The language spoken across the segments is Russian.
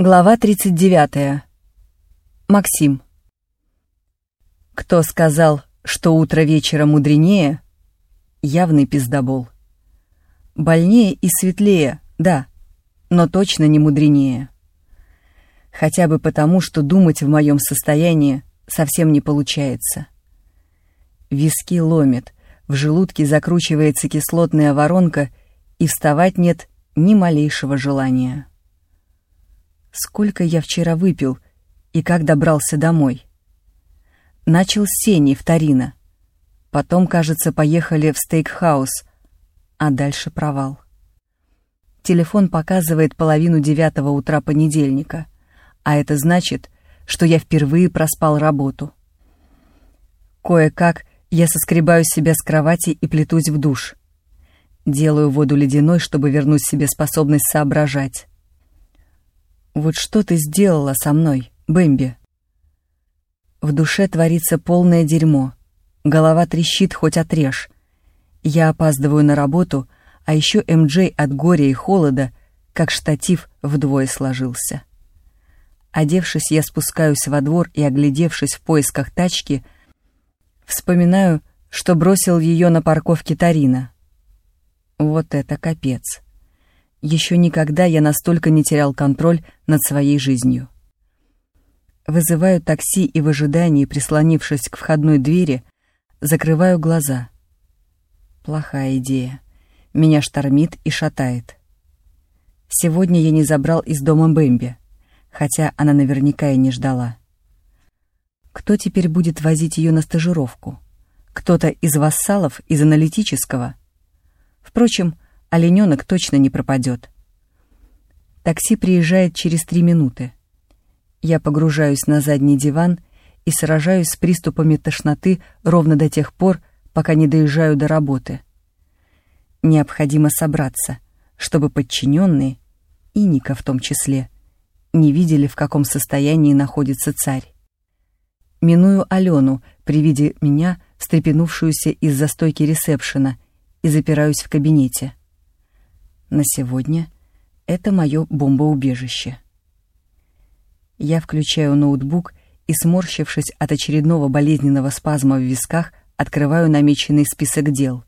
Глава 39. Максим. Кто сказал, что утро вечера мудренее? Явный пиздобол. Больнее и светлее, да, но точно не мудренее. Хотя бы потому, что думать в моем состоянии совсем не получается. Виски ломит, в желудке закручивается кислотная воронка, и вставать нет ни малейшего желания. Сколько я вчера выпил и как добрался домой? Начал с Сени в Торино. Потом, кажется, поехали в стейкхаус, а дальше провал. Телефон показывает половину девятого утра понедельника, а это значит, что я впервые проспал работу. Кое-как я соскребаю себя с кровати и плетусь в душ. Делаю воду ледяной, чтобы вернуть себе способность соображать. Вот что ты сделала со мной, Бэмби? В душе творится полное дерьмо. Голова трещит, хоть отрежь. Я опаздываю на работу, а еще МД от горя и холода, как штатив, вдвое сложился. Одевшись, я спускаюсь во двор и, оглядевшись в поисках тачки, вспоминаю, что бросил ее на парковке Тарина. Вот это капец. Еще никогда я настолько не терял контроль над своей жизнью. Вызываю такси и в ожидании, прислонившись к входной двери, закрываю глаза. Плохая идея. Меня штормит и шатает. Сегодня я не забрал из дома Бэмби, хотя она наверняка и не ждала. Кто теперь будет возить ее на стажировку? Кто-то из вассалов из аналитического? Впрочем, олененок точно не пропадет. Такси приезжает через три минуты. Я погружаюсь на задний диван и сражаюсь с приступами тошноты ровно до тех пор, пока не доезжаю до работы. Необходимо собраться, чтобы подчиненные, и Ника в том числе, не видели, в каком состоянии находится царь. Миную Алену при виде меня, встрепенувшуюся из-за стойки ресепшена, и запираюсь в кабинете. На сегодня это мое бомбоубежище. Я включаю ноутбук и, сморщившись от очередного болезненного спазма в висках, открываю намеченный список дел.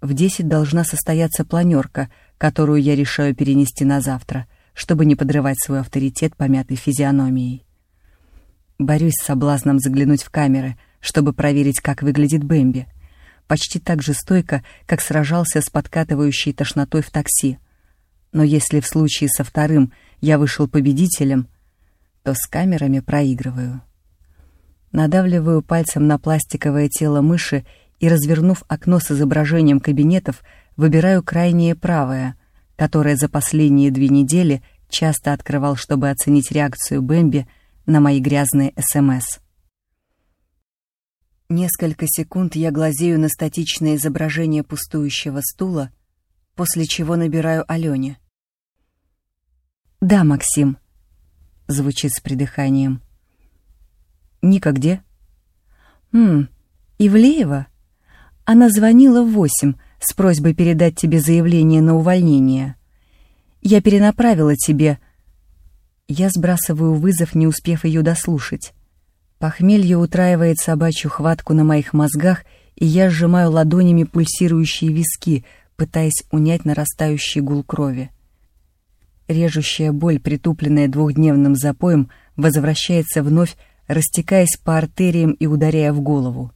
В десять должна состояться планерка, которую я решаю перенести на завтра, чтобы не подрывать свой авторитет помятой физиономией. Борюсь с соблазном заглянуть в камеры, чтобы проверить, как выглядит Бэмби — почти так же стойко, как сражался с подкатывающей тошнотой в такси. Но если в случае со вторым я вышел победителем, то с камерами проигрываю. Надавливаю пальцем на пластиковое тело мыши и, развернув окно с изображением кабинетов, выбираю крайнее правое, которое за последние две недели часто открывал, чтобы оценить реакцию Бэмби на мои грязные СМС. Несколько секунд я глазею на статичное изображение пустующего стула, после чего набираю Алене. «Да, Максим», — звучит с придыханием. «Ника где?» «Ммм, Ивлеева?» Она звонила в восемь с просьбой передать тебе заявление на увольнение. Я перенаправила тебе. Я сбрасываю вызов, не успев ее дослушать. Похмелье утраивает собачью хватку на моих мозгах, и я сжимаю ладонями пульсирующие виски, пытаясь унять нарастающий гул крови. Режущая боль, притупленная двухдневным запоем, возвращается вновь, растекаясь по артериям и ударяя в голову.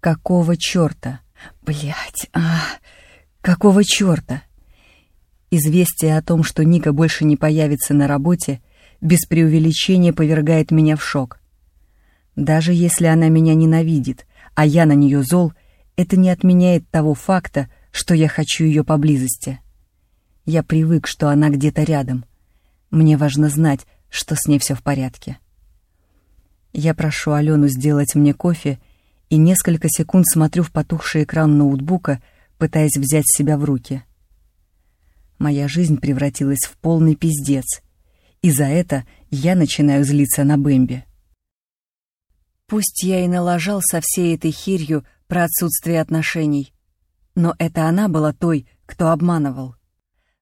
Какого черта? Блять, а, какого черта? Известие о том, что Ника больше не появится на работе, без преувеличения повергает меня в шок. Даже если она меня ненавидит, а я на нее зол, это не отменяет того факта, что я хочу ее поблизости. Я привык, что она где-то рядом. Мне важно знать, что с ней все в порядке. Я прошу Алену сделать мне кофе и несколько секунд смотрю в потухший экран ноутбука, пытаясь взять себя в руки. Моя жизнь превратилась в полный пиздец, и за это я начинаю злиться на Бэмби. Пусть я и налажал со всей этой херью про отсутствие отношений, но это она была той, кто обманывал.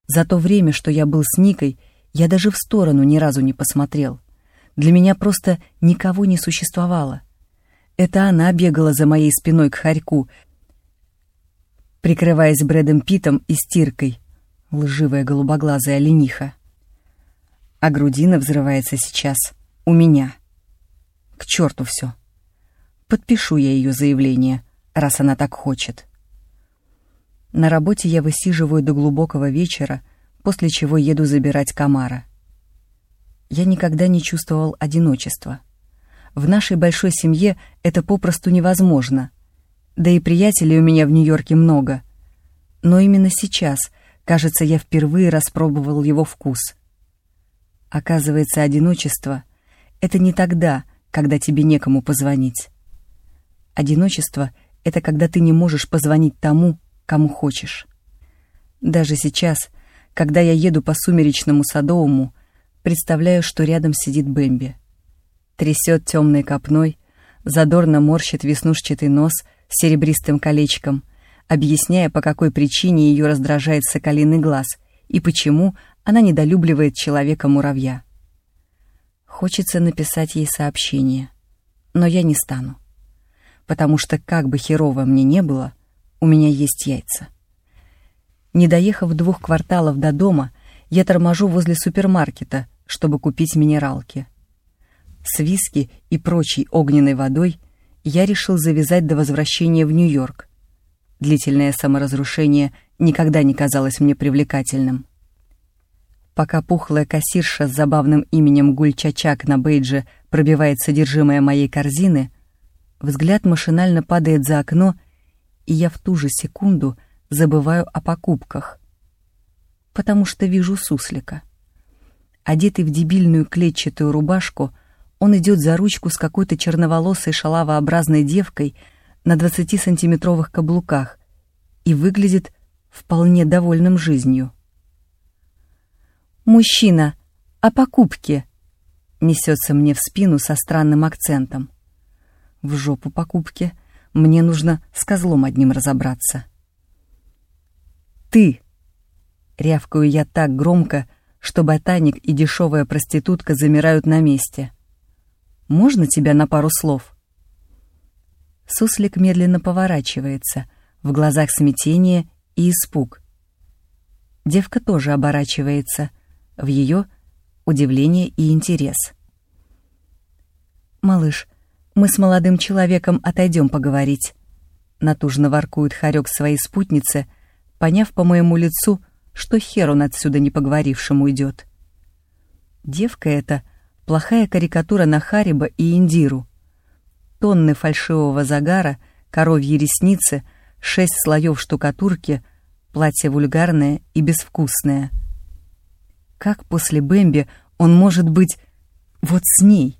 За то время, что я был с Никой, Я даже в сторону ни разу не посмотрел. Для меня просто никого не существовало. Это она бегала за моей спиной к хорьку, прикрываясь Брэдом Питом и стиркой, лживая голубоглазая лениха. А грудина взрывается сейчас у меня. К черту все. Подпишу я ее заявление, раз она так хочет. На работе я высиживаю до глубокого вечера, после чего еду забирать комара. Я никогда не чувствовал одиночества. В нашей большой семье это попросту невозможно. Да и приятелей у меня в Нью-Йорке много. Но именно сейчас, кажется, я впервые распробовал его вкус. Оказывается, одиночество — это не тогда, когда тебе некому позвонить. Одиночество — это когда ты не можешь позвонить тому, кому хочешь. Даже сейчас, когда я еду по сумеречному Садовому, представляю, что рядом сидит Бэмби. Трясет темной копной, задорно морщит веснушчатый нос с серебристым колечком, объясняя, по какой причине ее раздражает соколиный глаз и почему она недолюбливает человека-муравья. Хочется написать ей сообщение, но я не стану. Потому что, как бы херово мне не было, у меня есть яйца. Не доехав двух кварталов до дома, я торможу возле супермаркета, чтобы купить минералки. С виски и прочей огненной водой я решил завязать до возвращения в Нью-Йорк. Длительное саморазрушение никогда не казалось мне привлекательным. Пока пухлая кассирша с забавным именем Гульчачак на бейдже пробивает содержимое моей корзины, взгляд машинально падает за окно, и я в ту же секунду забываю о покупках, потому что вижу суслика. Одетый в дебильную клетчатую рубашку, он идет за ручку с какой-то черноволосой шалавообразной девкой на 20-сантиметровых каблуках и выглядит вполне довольным жизнью. «Мужчина, о покупке!» несется мне в спину со странным акцентом. В жопу покупки. Мне нужно с козлом одним разобраться. «Ты!» — рявкаю я так громко, что ботаник и дешевая проститутка замирают на месте. «Можно тебя на пару слов?» Суслик медленно поворачивается, в глазах смятение и испуг. Девка тоже оборачивается — в ее удивление и интерес. «Малыш, мы с молодым человеком отойдем поговорить», — натужно воркует Харек своей спутнице, поняв по моему лицу, что хер он отсюда не поговорившим уйдет. Девка эта — плохая карикатура на Хариба и Индиру. Тонны фальшивого загара, коровьи ресницы, шесть слоев штукатурки, платье вульгарное и безвкусное — как после Бэмби он может быть вот с ней?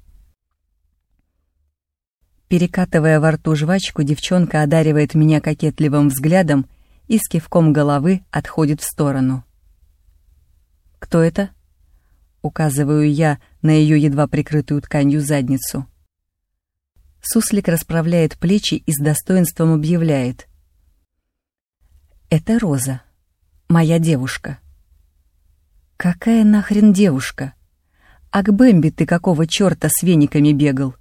Перекатывая во рту жвачку, девчонка одаривает меня кокетливым взглядом и с кивком головы отходит в сторону. «Кто это?» Указываю я на ее едва прикрытую тканью задницу. Суслик расправляет плечи и с достоинством объявляет. «Это Роза, моя девушка». «Какая нахрен девушка? А к Бэмби ты какого черта с вениками бегал?»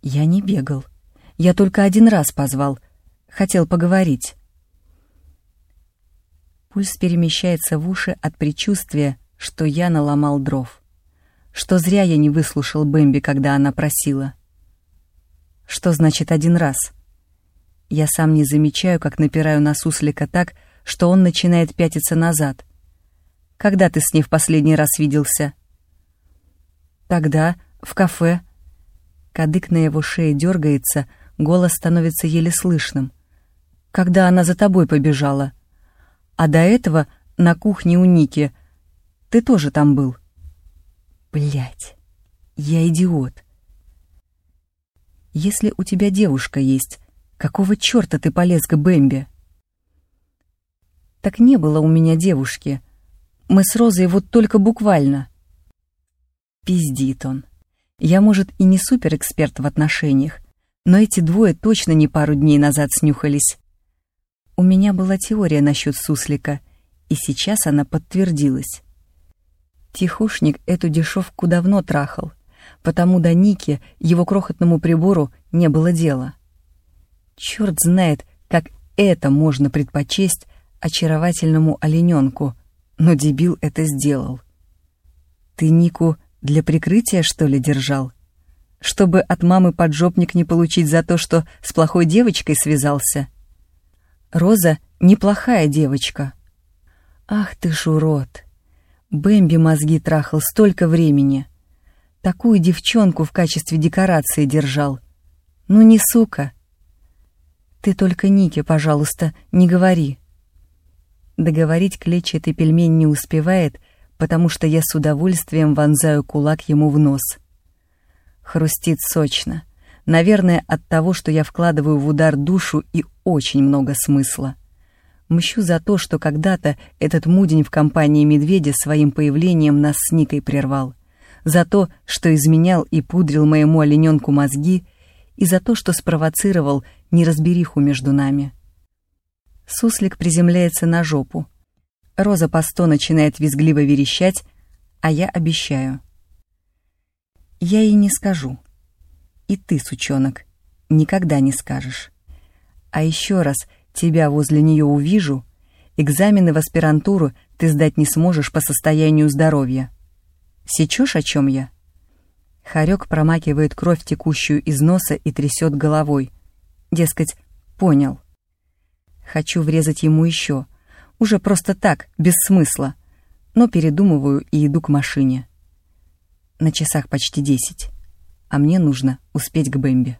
«Я не бегал. Я только один раз позвал. Хотел поговорить». Пульс перемещается в уши от предчувствия, что я наломал дров. Что зря я не выслушал Бэмби, когда она просила. Что значит один раз? Я сам не замечаю, как напираю на суслика так, что он начинает пятиться назад. Когда ты с ней в последний раз виделся?» «Тогда, в кафе». Кадык на его шее дергается, голос становится еле слышным. «Когда она за тобой побежала. А до этого на кухне у Ники. Ты тоже там был». Блять, я идиот. Если у тебя девушка есть, какого черта ты полез к Бэмби? Так не было у меня девушки. Мы с Розой вот только буквально. Пиздит он. Я, может, и не суперэксперт в отношениях, но эти двое точно не пару дней назад снюхались. У меня была теория насчет суслика, и сейчас она подтвердилась. Тихушник эту дешевку давно трахал, потому до Ники его крохотному прибору не было дела. Черт знает, как это можно предпочесть очаровательному олененку, но дебил это сделал. Ты Нику для прикрытия, что ли, держал? Чтобы от мамы поджопник не получить за то, что с плохой девочкой связался? Роза неплохая девочка. Ах ты ж урод! Бэмби мозги трахал столько времени. Такую девчонку в качестве декорации держал. Ну не сука. Ты только Нике, пожалуйста, не говори. Договорить клетчатый пельмень не успевает, потому что я с удовольствием вонзаю кулак ему в нос. Хрустит сочно. Наверное, от того, что я вкладываю в удар душу и очень много смысла. Мщу за то, что когда-то этот мудень в компании медведя своим появлением нас с Никой прервал. За то, что изменял и пудрил моему олененку мозги, и за то, что спровоцировал неразбериху между нами. Суслик приземляется на жопу. Роза по сто начинает визгливо верещать, а я обещаю. Я ей не скажу. И ты, сучонок, никогда не скажешь. А еще раз тебя возле нее увижу, экзамены в аспирантуру ты сдать не сможешь по состоянию здоровья. Сечешь, о чем я?» Харек промакивает кровь, текущую из носа, и трясет головой. Дескать, понял. Хочу врезать ему еще. Уже просто так, без смысла. Но передумываю и иду к машине. На часах почти десять. А мне нужно успеть к Бэмби.